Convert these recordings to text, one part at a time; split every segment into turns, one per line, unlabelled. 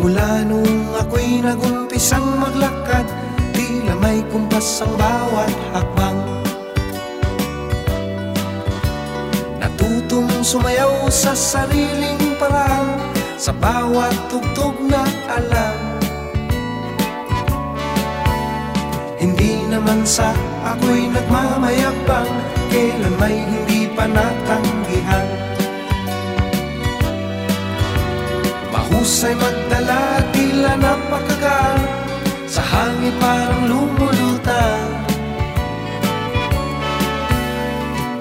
Mula nung ako'y nagumpisang maglakad Tila may kumpas ang bawat hakbang. Natutong sumayaw sa sariling paraan Sa bawat tugtog na alam. Hindi naman sa ako'y nagmamayabang Kailan may hindi pa natanggihan. Mahusay magdala, Hangin parang lumulutang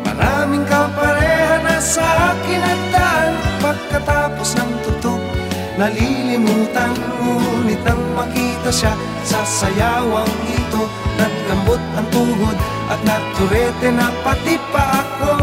Maraming kapareha na sa akin at daan. Pagkatapos ng tutok, nalilimutan Ngunit nang makita siya sa sayawang ito. Naglambot ang tuhod at naturete na pati pa ako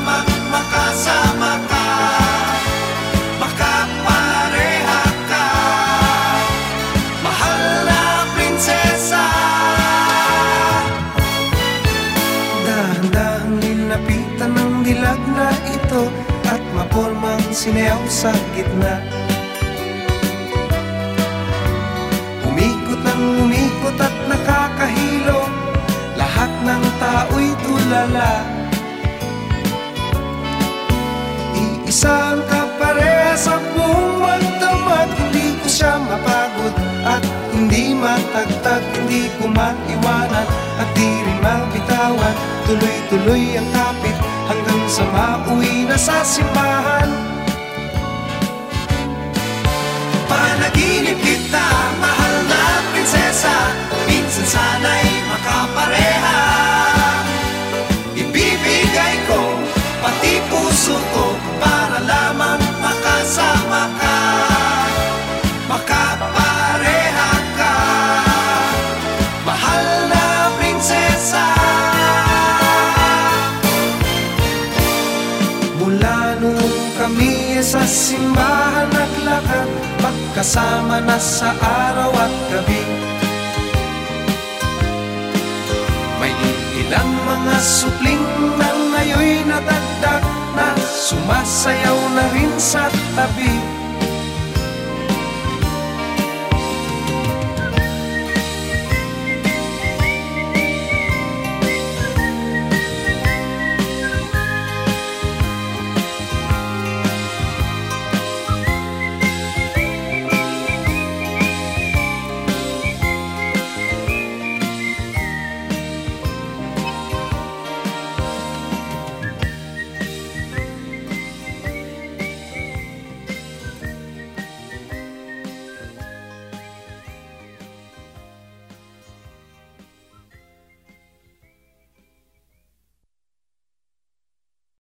lamang ka. Makapareha ka. Mahal na prinsesa. Dahan-dahang nilapitan ng dilag na ito At mapormang sineyaw sa gitna. Umikot ng umikot at nakakahilo. Lahat ng tao'y tulala Iisa ang kapareha sa buong magdamag Hindi ko siya mapagod. At hindi matagtag Hindi ko maiwanan. At di rin mabitawan Tuloy-tuloy ang kapit. Hanggang sa mauwi na sa simbahan sa simbahan naglakad Magkasama na sa araw at gabi. May ilang mga supling na ngayoy nadagdag Na sumasayaw na rin sa tabi